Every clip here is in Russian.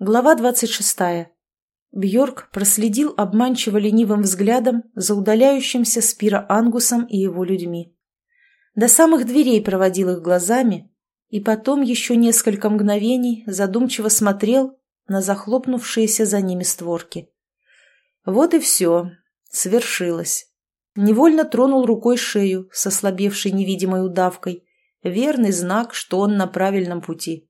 Глава двадцать шестая. Бьорк проследил обманчиво ленивым взглядом за удаляющимся Спира Ангусом и его людьми. До самых дверей проводил их глазами и потом еще несколько мгновений задумчиво смотрел на захлопнувшиеся за ними створки. Вот и все. Свершилось. Невольно тронул рукой шею с ослабевшей невидимой удавкой. Верный знак, что он на правильном пути.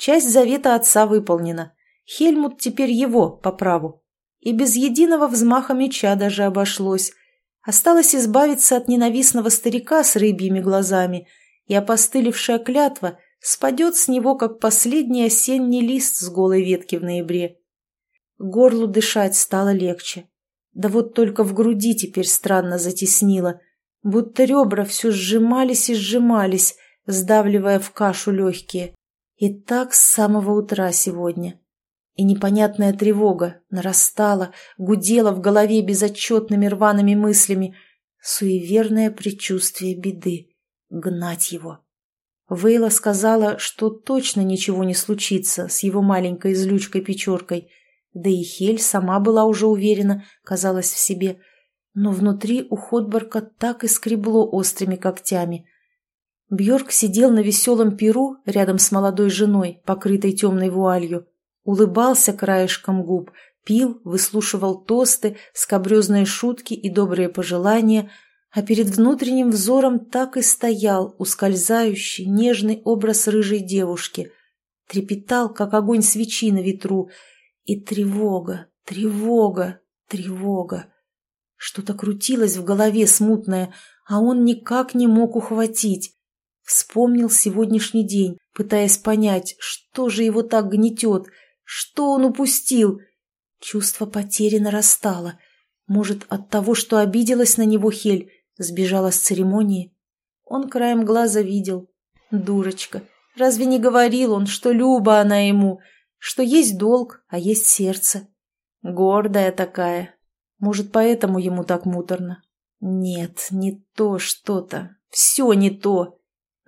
Часть завета отца выполнена. Хельмут теперь его, по праву. И без единого взмаха меча даже обошлось. Осталось избавиться от ненавистного старика с рыбьими глазами, и опостылевшая клятва спадет с него, как последний осенний лист с голой ветки в ноябре. Горлу дышать стало легче. Да вот только в груди теперь странно затеснило, будто ребра все сжимались и сжимались, сдавливая в кашу легкие. И так с самого утра сегодня. И непонятная тревога нарастала, гудела в голове безотчетными рваными мыслями. Суеверное предчувствие беды. Гнать его. Вейла сказала, что точно ничего не случится с его маленькой злючкой-печоркой. Да и Хель сама была уже уверена, казалась в себе. Но внутри у Ходборка так и скребло острыми когтями. Бьорк сидел на веселом перу рядом с молодой женой, покрытой темной вуалью, улыбался краешком губ, пил, выслушивал тосты, скобрезные шутки и добрые пожелания, а перед внутренним взором так и стоял ускользающий, нежный образ рыжей девушки, трепетал, как огонь свечи на ветру, и тревога, тревога, тревога. Что-то крутилось в голове смутное, а он никак не мог ухватить. Вспомнил сегодняшний день, пытаясь понять, что же его так гнетет, что он упустил. Чувство потери нарастало. Может, от того, что обиделась на него Хель, сбежала с церемонии? Он краем глаза видел. Дурочка. Разве не говорил он, что Люба она ему, что есть долг, а есть сердце? Гордая такая. Может, поэтому ему так муторно? Нет, не то что-то. Все не то.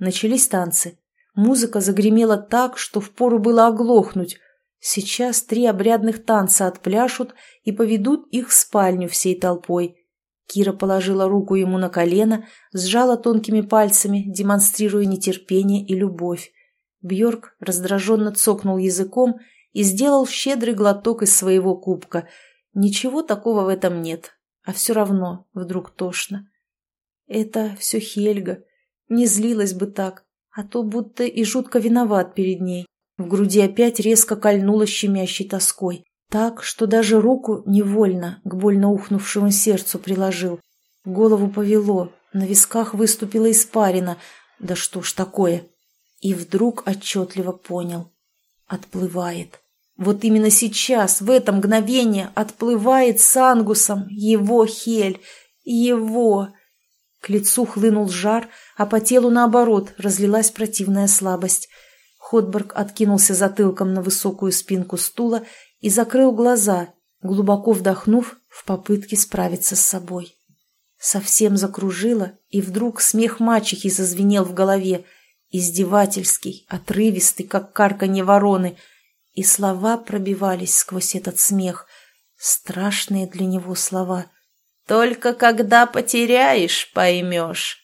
Начались танцы. Музыка загремела так, что впору было оглохнуть. Сейчас три обрядных танца отпляшут и поведут их в спальню всей толпой. Кира положила руку ему на колено, сжала тонкими пальцами, демонстрируя нетерпение и любовь. Бьорк раздраженно цокнул языком и сделал щедрый глоток из своего кубка. Ничего такого в этом нет, а все равно вдруг тошно. Это все Хельга. Не злилась бы так, а то будто и жутко виноват перед ней. В груди опять резко кольнуло щемящей тоской. Так, что даже руку невольно к больно ухнувшему сердцу приложил. Голову повело, на висках выступила испарина. Да что ж такое? И вдруг отчетливо понял. Отплывает. Вот именно сейчас, в это мгновение, отплывает с ангусом его Хель. Его... К лицу хлынул жар, а по телу, наоборот, разлилась противная слабость. Ходберг откинулся затылком на высокую спинку стула и закрыл глаза, глубоко вдохнув в попытке справиться с собой. Совсем закружило, и вдруг смех мачехи зазвенел в голове, издевательский, отрывистый, как карканье вороны, и слова пробивались сквозь этот смех, страшные для него слова — только когда потеряешь, поймешь.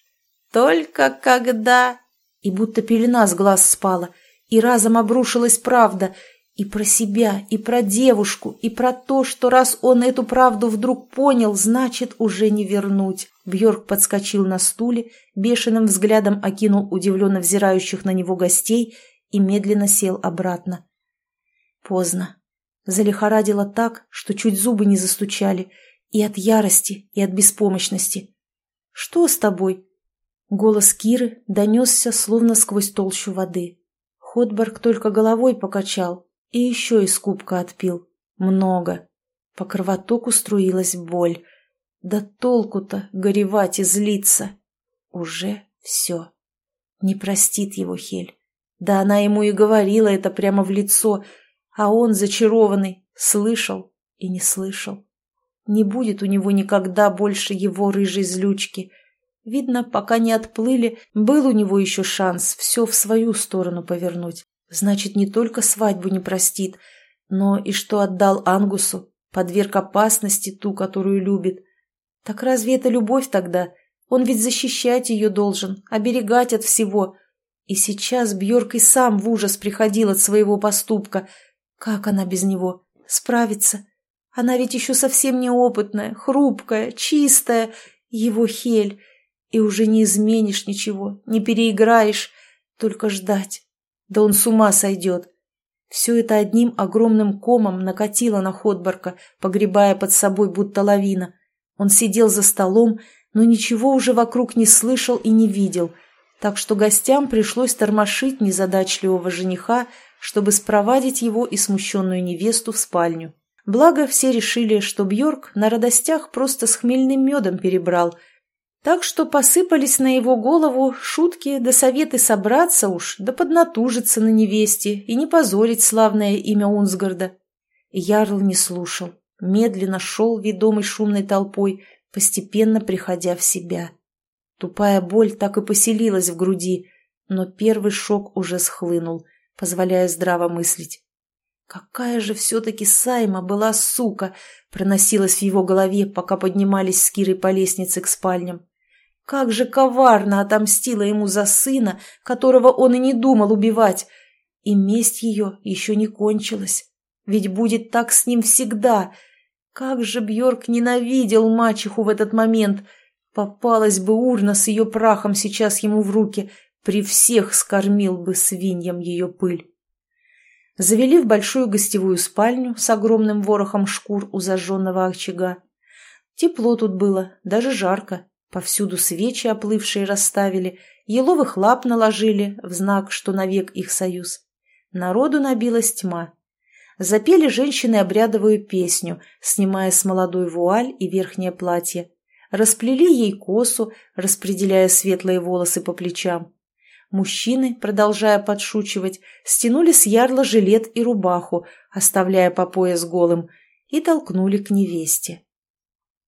Только когда...» И будто пелена с глаз спала, и разом обрушилась правда и про себя, и про девушку, и про то, что раз он эту правду вдруг понял, значит, уже не вернуть. Бьорк подскочил на стуле, бешеным взглядом окинул удивленно взирающих на него гостей и медленно сел обратно. Поздно. Залихорадило так, что чуть зубы не застучали — и от ярости, и от беспомощности. «Что с тобой?» Голос Киры донесся, словно сквозь толщу воды. Ходберг только головой покачал и еще из кубка отпил. Много. По кровотоку струилась боль. Да толку-то горевать и злиться. Уже все. Не простит его Хель. Да она ему и говорила это прямо в лицо, а он, зачарованный, слышал и не слышал. Не будет у него никогда больше его рыжей злючки. Видно, пока не отплыли, был у него еще шанс все в свою сторону повернуть. Значит, не только свадьбу не простит, Но и что отдал Ангусу, подверг опасности ту, которую любит. Так разве это любовь тогда? Он ведь защищать ее должен, оберегать от всего. И сейчас Бьорк и сам в ужас приходил от своего поступка. Как она без него? Справится? Она ведь еще совсем неопытная, хрупкая, чистая. Его хель. И уже не изменишь ничего, не переиграешь. Только ждать. Да он с ума сойдет. Все это одним огромным комом накатило на Ходборка, погребая под собой будто лавина. Он сидел за столом, но ничего уже вокруг не слышал и не видел, так что гостям пришлось тормошить незадачливого жениха, чтобы спровадить его и смущенную невесту в спальню. Благо, все решили, что Бьорк на радостях просто с хмельным медом перебрал – так что посыпались на его голову шутки да советы собраться уж, да поднатужиться на невесте и не позорить славное имя Унсгарда. Ярл не слушал, медленно шел, ведомый шумной толпой, постепенно приходя в себя. Тупая боль так и поселилась в груди, но первый шок уже схлынул, позволяя здраво мыслить. «Какая же все-таки Сайма была сука!» проносилась в его голове, пока поднимались с Кирой по лестнице к спальням. Как же коварно отомстила ему за сына, которого он и не думал убивать. И месть ее еще не кончилась. Ведь будет так с ним всегда. Как же Бьорк ненавидел мачеху в этот момент. Попалась бы урна с ее прахом сейчас ему в руки. При всех скормил бы свиньям ее пыль. Завели в большую гостевую спальню с огромным ворохом шкур у зажженного очага. Тепло тут было, даже жарко. Повсюду свечи оплывшие расставили, еловых лап наложили в знак, что навек их союз. Народу набилась тьма. Запели женщины обрядовую песню, снимая с молодой вуаль и верхнее платье. Расплели ей косу, распределяя светлые волосы по плечам. Мужчины, продолжая подшучивать, стянули с ярла жилет и рубаху, оставляя по пояс голым, и толкнули к невесте.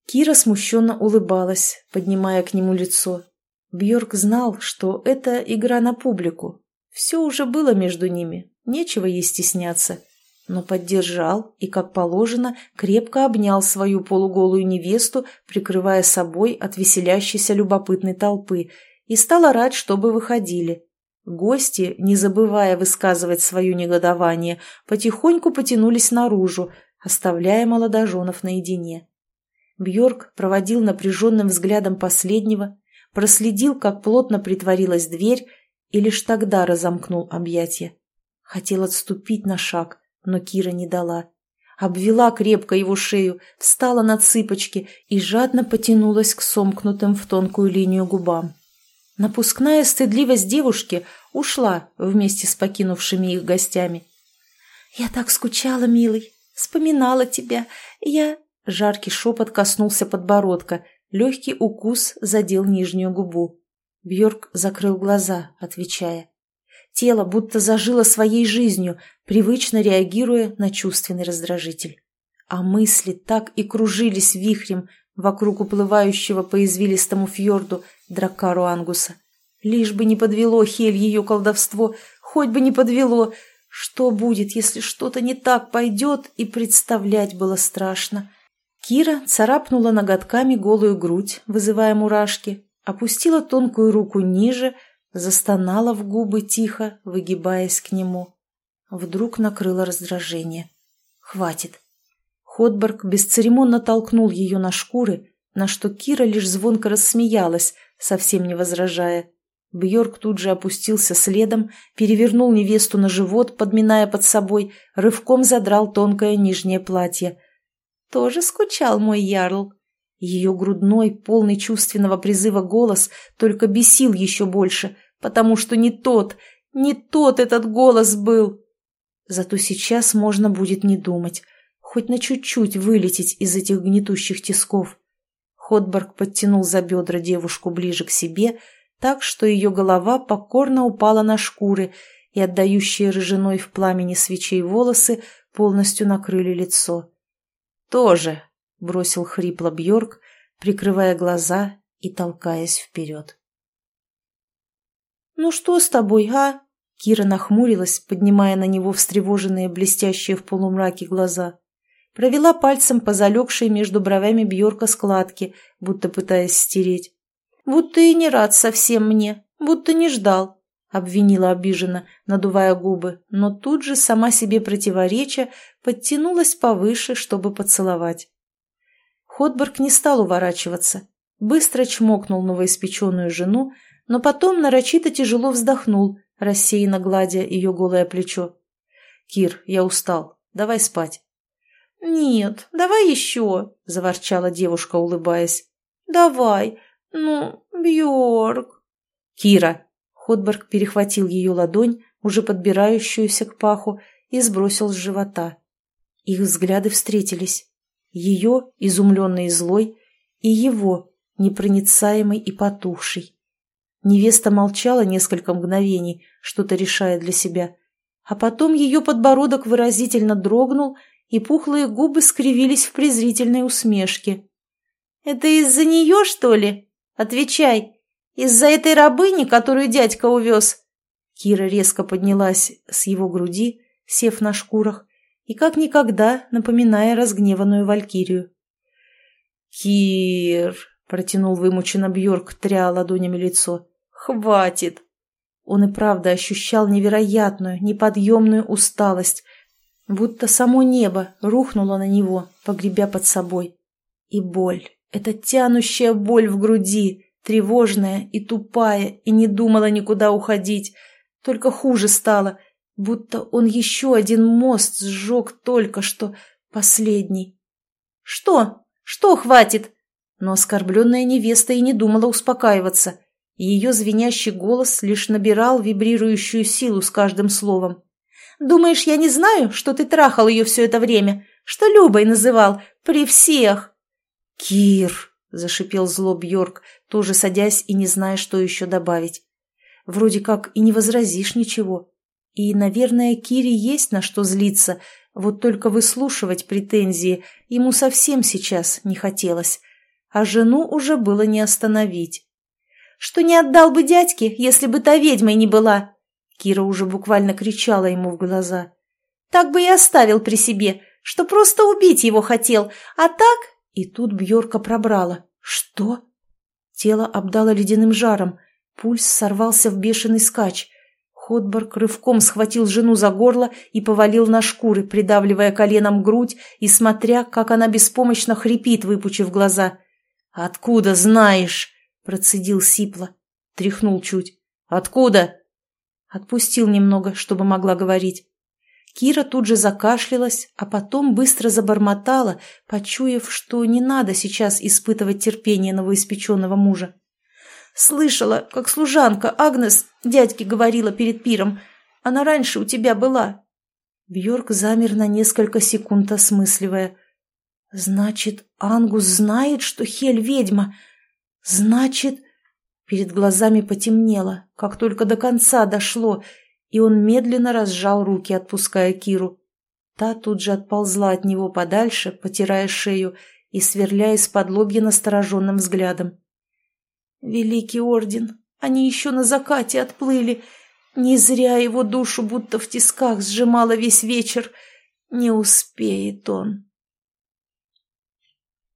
Кира смущенно улыбалась, поднимая к нему лицо. Бьорк знал, что это игра на публику. Все уже было между ними, нечего ей стесняться. Но поддержал и, как положено, крепко обнял свою полуголую невесту, прикрывая собой от веселящейся любопытной толпы, и стал орать, чтобы выходили. Гости, не забывая высказывать свое негодование, потихоньку потянулись наружу, оставляя молодоженов наедине. Бьорк проводил напряженным взглядом последнего, проследил, как плотно притворилась дверь, и лишь тогда разомкнул объятия. Хотел отступить на шаг, но Кира не дала. Обвела крепко его шею, встала на цыпочки и жадно потянулась к сомкнутым в тонкую линию губам. Напускная стыдливость девушки ушла вместе с покинувшими их гостями. «Я так скучала, милый, вспоминала тебя. Я...» Жаркий шепот коснулся подбородка, легкий укус задел нижнюю губу. Бьорк закрыл глаза, отвечая. Тело будто зажило своей жизнью, привычно реагируя на чувственный раздражитель. А мысли так и кружились вихрем вокруг уплывающего по извилистому фьорду дракару Ангуса. Лишь бы не подвело Хель ее колдовство, хоть бы не подвело. Что будет, если что-то не так пойдет, и представлять было страшно. Кира царапнула ноготками голую грудь, вызывая мурашки, опустила тонкую руку ниже, застонала в губы тихо, выгибаясь к нему. Вдруг накрыло раздражение. «Хватит!» Ходберг бесцеремонно толкнул ее на шкуры, на что Кира лишь звонко рассмеялась, совсем не возражая. Бьорк тут же опустился следом, перевернул невесту на живот, подминая под собой, рывком задрал тонкое нижнее платье – тоже скучал мой ярл. Ее грудной, полный чувственного призыва голос только бесил еще больше, потому что не тот, не тот этот голос был. Зато сейчас можно будет не думать, хоть на чуть-чуть вылететь из этих гнетущих тисков. Ходборг подтянул за бедра девушку ближе к себе, так что ее голова покорно упала на шкуры, и отдающие рыжиной в пламени свечей волосы полностью накрыли лицо. «Тоже», — бросил хрипло Бьорк, прикрывая глаза и толкаясь вперед. «Ну что с тобой, а?» Кира нахмурилась, поднимая на него встревоженные, блестящие в полумраке глаза. Провела пальцем по залегшей между бровями Бьорка складке, будто пытаясь стереть. «Будто и не рад совсем мне, будто не ждал», — обвинила обиженно, надувая губы, но тут же, сама себе противореча, подтянулась повыше, чтобы поцеловать. Ходберг не стал уворачиваться, быстро чмокнул новоиспеченную жену, но потом нарочито тяжело вздохнул, рассеянно гладя ее голое плечо. «Кир, я устал. Давай спать». «Нет, давай еще», — заворчала девушка, улыбаясь. «Давай. Ну, Бьорк». «Кира». Ходберг перехватил ее ладонь, уже подбирающуюся к паху, и сбросил с живота. Их взгляды встретились. Ее, изумленный и злой, и его, непроницаемый и потухший. Невеста молчала несколько мгновений, что-то решая для себя, а потом ее подбородок выразительно дрогнул, и пухлые губы скривились в презрительной усмешке. «Это из-за нее, что ли? Отвечай. Из-за этой рабыни, которую дядька увез?» Кира резко поднялась с его груди, сев на шкурах, и как никогда напоминая разгневанную валькирию. «Кир!» — протянул вымученно Бьорк, тря ладонями лицо. «Хватит!» Он и правда ощущал невероятную, неподъемную усталость, будто само небо рухнуло на него, погребя под собой. И боль, эта тянущая боль в груди, тревожная и тупая, и не думала никуда уходить, только хуже стало, будто он еще один мост сжег только что, последний. «Что? Что хватит?» Но оскорбленная невеста и не думала успокаиваться. Ее звенящий голос лишь набирал вибрирующую силу с каждым словом. Думаешь, я не знаю, что ты трахал ее все это время? Что Любой называл? При всех!» «Кир!» — зашипел зло Бьорк, тоже садясь и не зная, что еще добавить. «Вроде как и не возразишь ничего. И, наверное, Кире есть на что злиться, вот только выслушивать претензии ему совсем сейчас не хотелось, а жену уже было не остановить. «Что не отдал бы дядьке, если бы та ведьмой не была?» Кира уже буквально кричала ему в глаза. «Так бы и оставил при себе, что просто убить его хотел, а так...» И тут Бьорка пробрала. «Что?» Тело обдало ледяным жаром, пульс сорвался в бешеный скач. Ходборг рывком схватил жену за горло и повалил на шкуры, придавливая коленом грудь и смотря, как она беспомощно хрипит, выпучив глаза. «Откуда знаешь?» — процедил сипло. Тряхнул чуть. «Откуда?» Отпустил немного, чтобы могла говорить. Кира тут же закашлялась, а потом быстро забормотала, почуяв, что не надо сейчас испытывать терпение новоиспеченного мужа. «Слышала, как служанка Агнес дядьке говорила перед пиром. Она раньше у тебя была». Бьорк замер на несколько секунд, осмысливая. «Значит, Ангус знает, что Хель ведьма? Значит...» Перед глазами потемнело, как только до конца дошло, и он медленно разжал руки, отпуская Киру. Та тут же отползла от него подальше, потирая шею и сверляя из-под лобья настороженным взглядом. «Великий орден! Они еще на закате отплыли! Не зря его душу будто в тисках сжимала весь вечер! Не успеет он!»